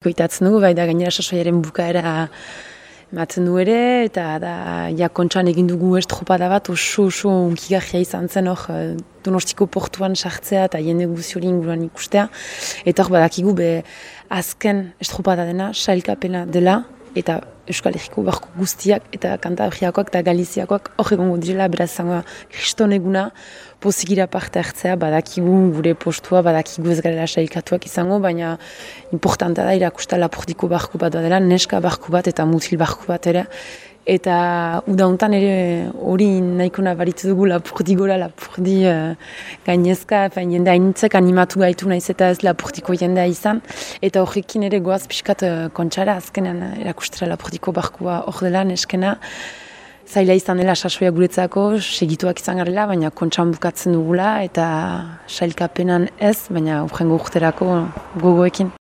Koitatzen dugu, bai da gainera sasoiaren bukaera ematen du ere, eta da ja kontxan egin dugu estropada bat oso oso unkigarria izan zen hor eh, donostiko portuan sartzea eta jende guziori inguruan ikustea. Eta hor badakigu be azken estropada dena, sailkapena dela, eta Euskal Herriko barko guztiak eta Kantabriakoak eta Galiziakoak hor egongo direla, beraz zangoa kriston eguna pozikira parte hartzea, badakigu gure postua, badakigu ez garela sailkatuak izango, baina importanta da irakusta lapurdiko barko bat dela, neska barko bat eta mutil barko bat ere, Eta uda hontan ere hori nahiko nabaritu dugu lapurdi gora, lapurdi uh, gainezka, fein jende hainitzek animatu gaitu naiz eta ez lapurdiko jendea izan. Eta horrekin ere goaz pixkat uh, kontxara azkenean erakustera lapurdiko barkua hor dela neskena. Zaila izan dela sasoia guretzako, segituak izan garela, baina kontxan bukatzen dugula eta sailkapenan ez, baina urrengo urterako gogoekin.